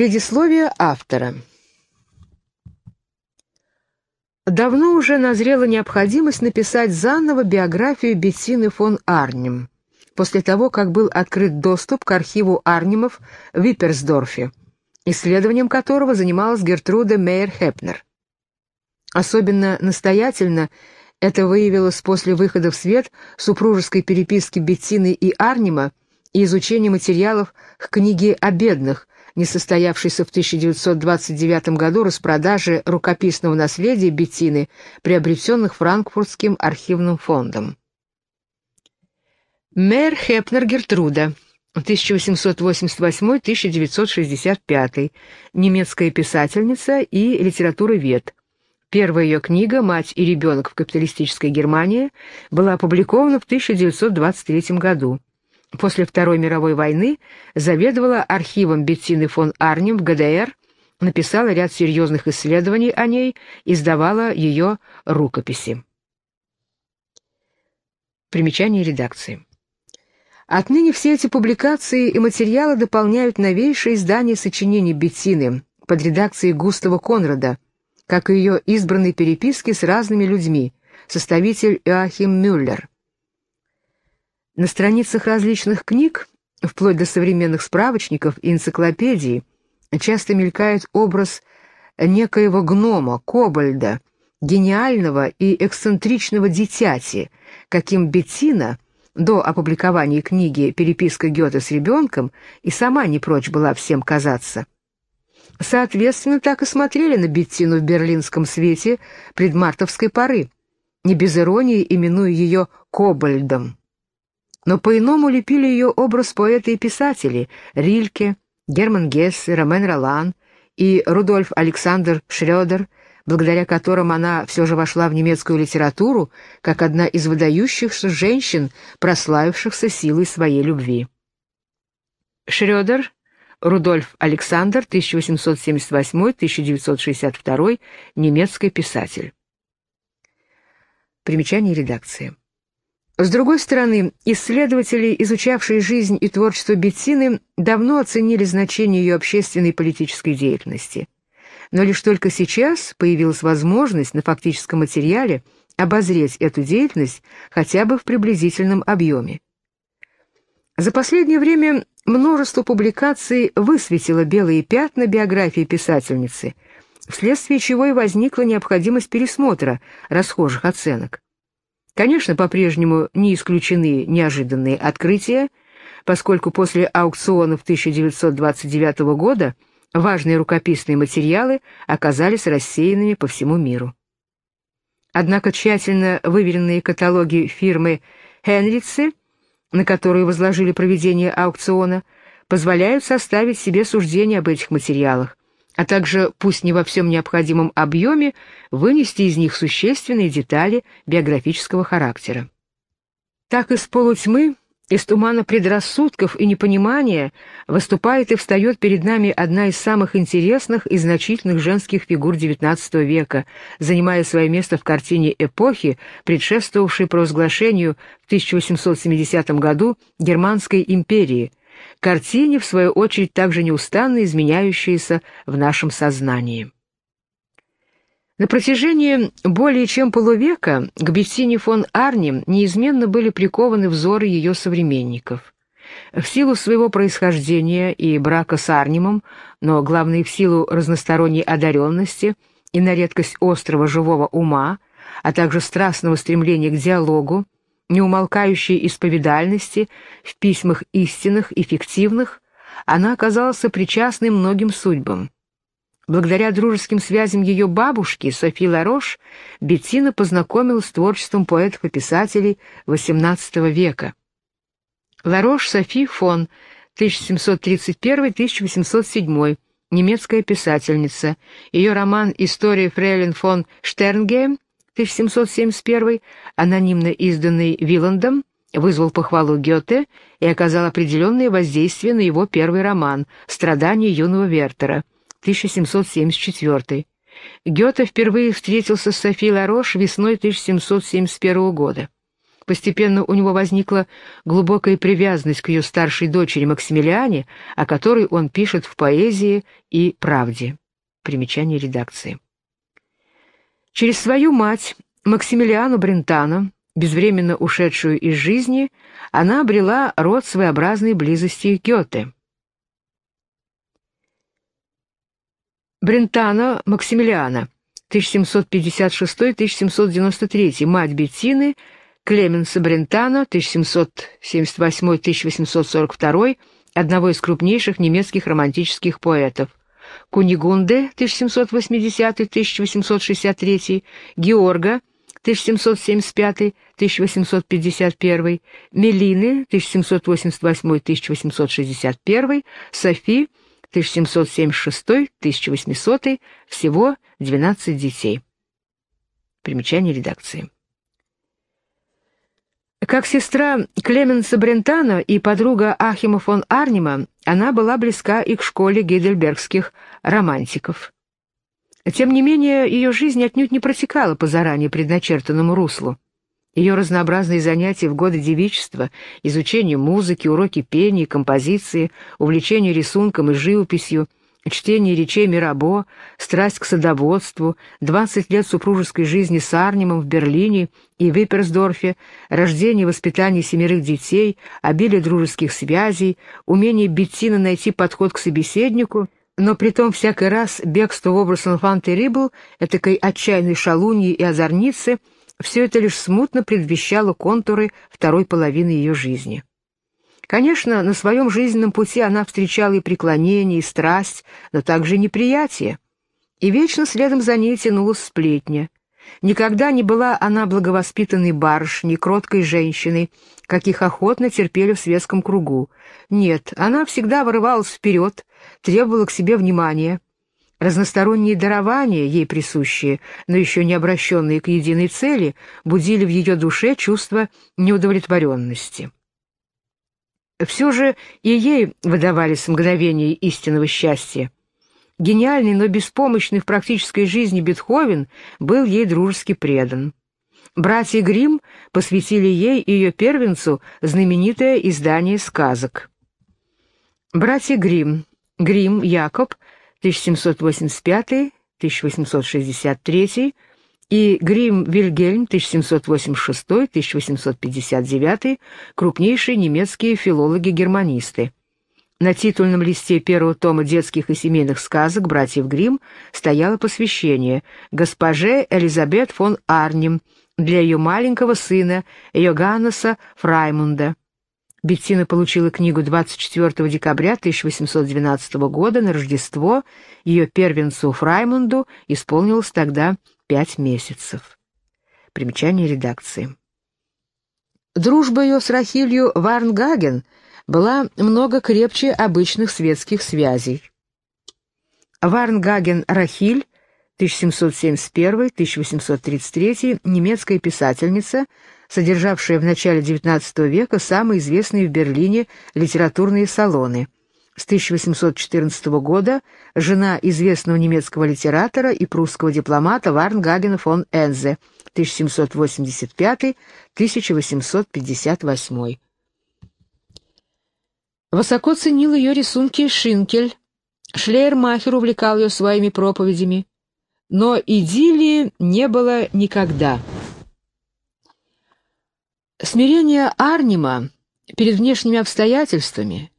Предисловие автора. Давно уже назрела необходимость написать заново биографию Беттины фон Арнем, после того, как был открыт доступ к архиву Арнемов в Випперсдорфе, исследованием которого занималась Гертруда Мейер-Хепнер. Особенно настоятельно это выявилось после выхода в свет супружеской переписки Беттины и Арнима и изучения материалов к книге о бедных, не состоявшейся в 1929 году распродаже рукописного наследия Беттины, приобретенных Франкфуртским архивным фондом. Мэр Хепнер Гертруда, 1888-1965, немецкая писательница и литературовед. Первая ее книга «Мать и ребенок в капиталистической Германии» была опубликована в 1923 году после Второй мировой войны заведовала архивом Беттины фон Арнем в ГДР, написала ряд серьезных исследований о ней, издавала ее рукописи. Примечание редакции. Отныне все эти публикации и материалы дополняют новейшие издания сочинений Беттины под редакцией Густава Конрада, как и ее избранные переписки с разными людьми, составитель Иоахим Мюллер. На страницах различных книг, вплоть до современных справочников и энциклопедий, часто мелькает образ некоего гнома, кобальда, гениального и эксцентричного дитяти, каким Беттина до опубликования книги «Переписка Гёте с ребенком» и сама не прочь была всем казаться. Соответственно, так и смотрели на Беттину в берлинском свете предмартовской поры, не без иронии именуя ее «кобальдом» но по-иному лепили ее образ поэты и писатели Рильке, Герман Гессе, Ромен Ролан и Рудольф Александр Шрёдер, благодаря которым она все же вошла в немецкую литературу как одна из выдающихся женщин, прославившихся силой своей любви. Шрёдер, Рудольф Александр, 1878-1962, немецкий писатель. Примечание редакции. С другой стороны, исследователи, изучавшие жизнь и творчество Беттины, давно оценили значение ее общественной и политической деятельности. Но лишь только сейчас появилась возможность на фактическом материале обозреть эту деятельность хотя бы в приблизительном объеме. За последнее время множество публикаций высветило белые пятна биографии писательницы, вследствие чего и возникла необходимость пересмотра расхожих оценок. Конечно, по-прежнему не исключены неожиданные открытия, поскольку после аукционов 1929 года важные рукописные материалы оказались рассеянными по всему миру. Однако тщательно выверенные каталоги фирмы Хенрицы, на которые возложили проведение аукциона, позволяют составить себе суждение об этих материалах, а также, пусть не во всем необходимом объеме, вынести из них существенные детали биографического характера. Так из полутьмы, из тумана предрассудков и непонимания выступает и встает перед нами одна из самых интересных и значительных женских фигур XIX века, занимая свое место в картине эпохи, предшествовавшей провозглашению в 1870 году Германской империи – картине, в свою очередь, также неустанно изменяющейся в нашем сознании. На протяжении более чем полувека к Беттине фон Арни неизменно были прикованы взоры ее современников. В силу своего происхождения и брака с Арнимом, но главное в силу разносторонней одаренности и на редкость острого живого ума, а также страстного стремления к диалогу, неумолкающей исповедальности, в письмах истинных и фиктивных, она оказалась сопричастной многим судьбам. Благодаря дружеским связям ее бабушки, Софи Ларош, Беттина познакомилась с творчеством поэтов и писателей XVIII века. Ларош Софи фон, 1731-1807, немецкая писательница. Ее роман «История Фрейлин фон Штернгейм» 1771, анонимно изданный Виландом, вызвал похвалу Гёте и оказал определенное воздействие на его первый роман «Страдания юного Вертера» 1774. Гёте впервые встретился с Софи Ларош весной 1771 года. Постепенно у него возникла глубокая привязанность к ее старшей дочери Максимилиане, о которой он пишет в поэзии и правде. Примечание редакции. Через свою мать, Максимилиану Брентано, безвременно ушедшую из жизни, она обрела род своеобразной близости Гёте. Брентано Максимилиана, 1756-1793, мать Беттины, Клеменса Брентано, 1778-1842, одного из крупнейших немецких романтических поэтов. Кунигунде, 1780-1863, Георга, 1775-1851, Мелины, 1788-1861, Софи, 1776-1800, всего 12 детей. Примечание редакции. Как сестра Клеменса Брентана и подруга Ахима фон Арнима, она была близка и к школе гейдельбергских романтиков. Тем не менее, ее жизнь отнюдь не протекала по заранее предначертанному руслу. Ее разнообразные занятия в годы девичества, изучение музыки, уроки пения, композиции, увлечение рисунком и живописью, чтение речей Мирабо, страсть к садоводству, 20 лет супружеской жизни с Арнимом в Берлине и Випперсдорфе, рождение и воспитание семерых детей, обилие дружеских связей, умение Беттина найти подход к собеседнику — но притом всякий раз бегство в образ Enfant Terrible, этакой отчаянной шалуньи и озорницы, все это лишь смутно предвещало контуры второй половины ее жизни. Конечно, на своем жизненном пути она встречала и преклонение, и страсть, но также неприятие. И вечно следом за ней тянулась сплетня. Никогда не была она благовоспитанной барышней, кроткой женщиной, каких охотно терпели в светском кругу. Нет, она всегда вырывалась вперед, требовала к себе внимания. Разносторонние дарования, ей присущие, но еще не обращенные к единой цели, будили в ее душе чувство неудовлетворенности. Все же и ей выдавались мгновения истинного счастья. Гениальный, но беспомощный в практической жизни Бетховен был ей дружески предан. Братья Гримм посвятили ей и ее первенцу знаменитое издание сказок. Братья Гримм, Гримм Якоб, 1785-1863 и Грим Вильгельм 1786-1859, крупнейшие немецкие филологи-германисты. На титульном листе первого тома детских и семейных сказок братьев Грим стояло посвящение госпоже Элизабет фон Арнем для ее маленького сына Йоганнеса Фраймунда. Беттина получила книгу 24 декабря 1812 года на Рождество, ее первенцу Фраймунду исполнилось тогда пять месяцев. Примечание редакции. Дружба ее с Рахилью Варнгаген — была много крепче обычных светских связей. Варнгаген Рахиль, 1771-1833, немецкая писательница, содержавшая в начале XIX века самые известные в Берлине литературные салоны. С 1814 года жена известного немецкого литератора и прусского дипломата Варнгагена фон Энзе, 1785-1858. Высоко ценил ее рисунки Шинкель. Шлейермахер увлекал ее своими проповедями. Но идиллии не было никогда. Смирение Арнима перед внешними обстоятельствами,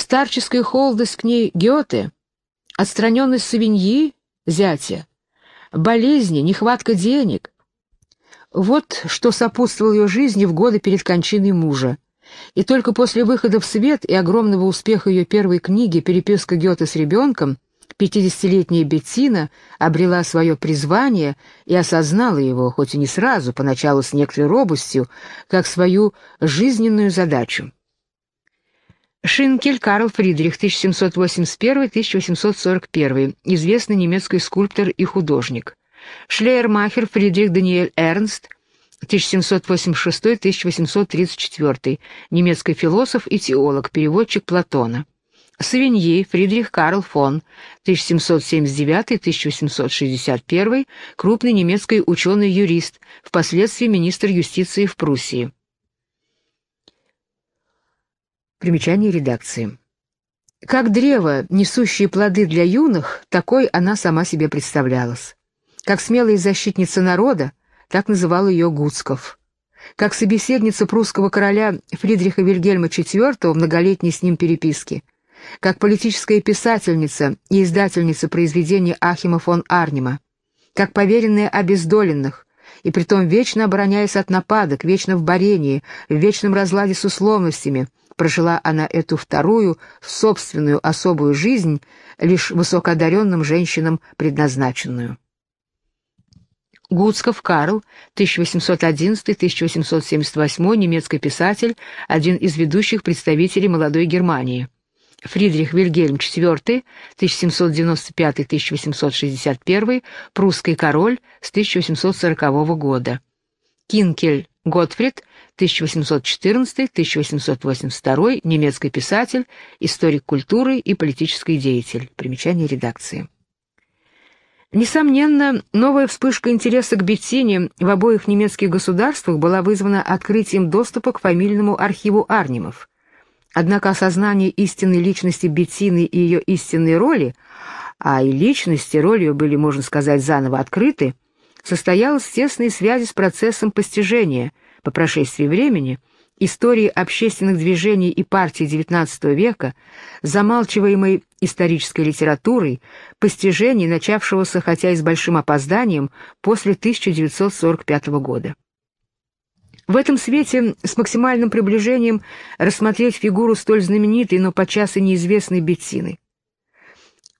старческая холодность к ней Гёте, отстраненность Савиньи, зятя, болезни, нехватка денег — вот что сопутствовало ее жизни в годы перед кончиной мужа. И только после выхода в свет и огромного успеха ее первой книги «Переписка Гёте с ребенком» пятидесятилетняя Беттина обрела свое призвание и осознала его, хоть и не сразу, поначалу с некоторой робостью, как свою жизненную задачу. Шинкель Карл Фридрих, 1781-1841, известный немецкий скульптор и художник. Шлейермахер Фридрих Даниэль Эрнст, 1786-1834, немецкий философ и теолог, переводчик Платона. Савиньи Фридрих Карл фон, 1779-1861, крупный немецкий ученый-юрист, впоследствии министр юстиции в Пруссии. Примечание редакции. Как древо, несущее плоды для юных, такой она сама себе представлялась. Как смелая защитница народа, так называл ее Гуцков. Как собеседница прусского короля Фридриха Вильгельма IV в многолетней с ним переписке. Как политическая писательница и издательница произведений Ахима фон Арнима. Как поверенная обездоленных, и притом вечно обороняясь от нападок, вечно в борении, в вечном разладе с условностями, прожила она эту вторую, собственную особую жизнь, лишь высокоодаренным женщинам предназначенную. Гуцков Карл, 1811-1878, немецкий писатель, один из ведущих представителей молодой Германии. Фридрих Вильгельм IV, 1795-1861, прусский король с 1840 года. Кинкель Готфрид, 1814-1882, немецкий писатель, историк культуры и политический деятель. Примечание редакции. Несомненно, новая вспышка интереса к Беттине в обоих немецких государствах была вызвана открытием доступа к фамильному архиву Арнимов. Однако осознание истинной личности Беттины и ее истинной роли, а и личности ролью были, можно сказать, заново открыты, состоялось в тесной связи с процессом постижения, по прошествии времени, истории общественных движений и партий XIX века, замалчиваемой исторической литературой, постижений, начавшегося, хотя и с большим опозданием, после 1945 года. В этом свете с максимальным приближением рассмотреть фигуру столь знаменитой, но подчас и неизвестной Беттины.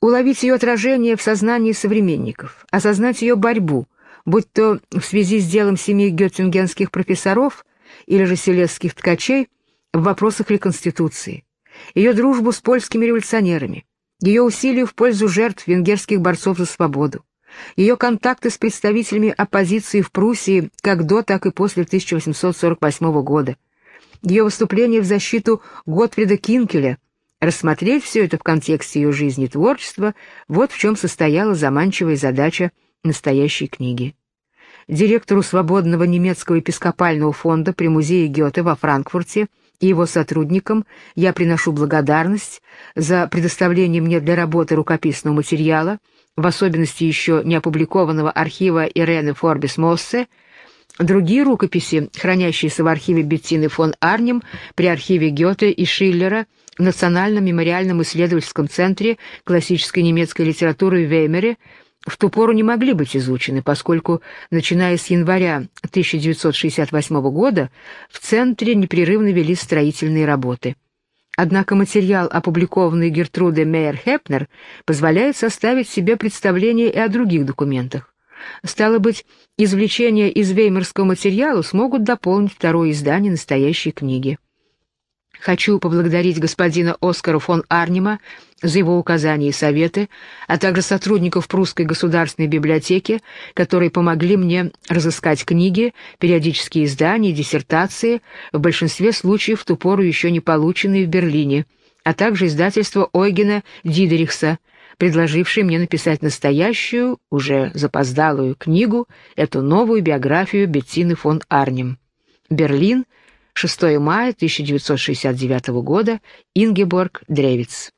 Уловить ее отражение в сознании современников, осознать ее борьбу, будь то в связи с делом семи геттингенских профессоров или же селезских ткачей в вопросах реконституции, ее дружбу с польскими революционерами, ее усилия в пользу жертв венгерских борцов за свободу, ее контакты с представителями оппозиции в Пруссии как до, так и после 1848 года, ее выступления в защиту Готфрида Кинкеля, рассмотреть все это в контексте ее жизни и творчества, вот в чем состояла заманчивая задача настоящей книги. Директору свободного немецкого епископального фонда при музее Гёте во Франкфурте и его сотрудникам я приношу благодарность за предоставление мне для работы рукописного материала, в особенности еще не опубликованного архива Ирены Форбис Моссе, Другие рукописи, хранящиеся в архиве Беттины фон Арнем при архиве Гёте и Шиллера в Национальном мемориальном исследовательском центре классической немецкой литературы в Веймере, в ту пору не могли быть изучены, поскольку, начиная с января 1968 года, в Центре непрерывно вели строительные работы. Однако материал, опубликованный Гертрудой Мейер-Хепнер, позволяет составить себе представление и о других документах. Стало быть, извлечения из веймарского материала смогут дополнить второе издание настоящей книги. Хочу поблагодарить господина Оскара фон Арнима за его указания и советы, а также сотрудников Прусской государственной библиотеки, которые помогли мне разыскать книги, периодические издания, диссертации, в большинстве случаев в ту пору еще не полученные в Берлине, а также издательство Ойгена Дидерихса, предложившее мне написать настоящую, уже запоздалую книгу, эту новую биографию Беттины фон Арнем. Берлин, 6 мая 1969 года, Ингеборг Древиц.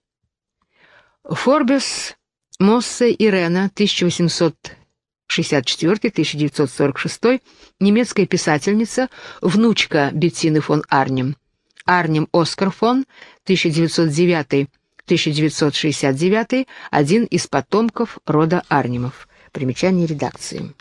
Форбес Моссе Ирена, 1864-1946, немецкая писательница, внучка Беттины фон Арнем. Арнем Оскар фон, 1909-1969, один из потомков рода Арнемов. Примечание редакции.